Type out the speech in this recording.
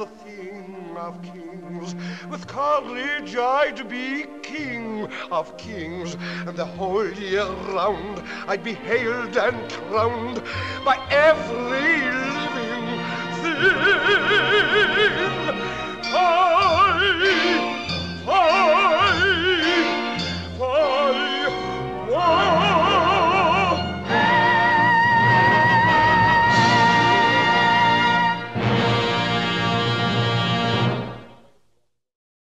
of kings. With courage I'd be king of kings, and the whole year round I'd be hailed and crowned by every living thing.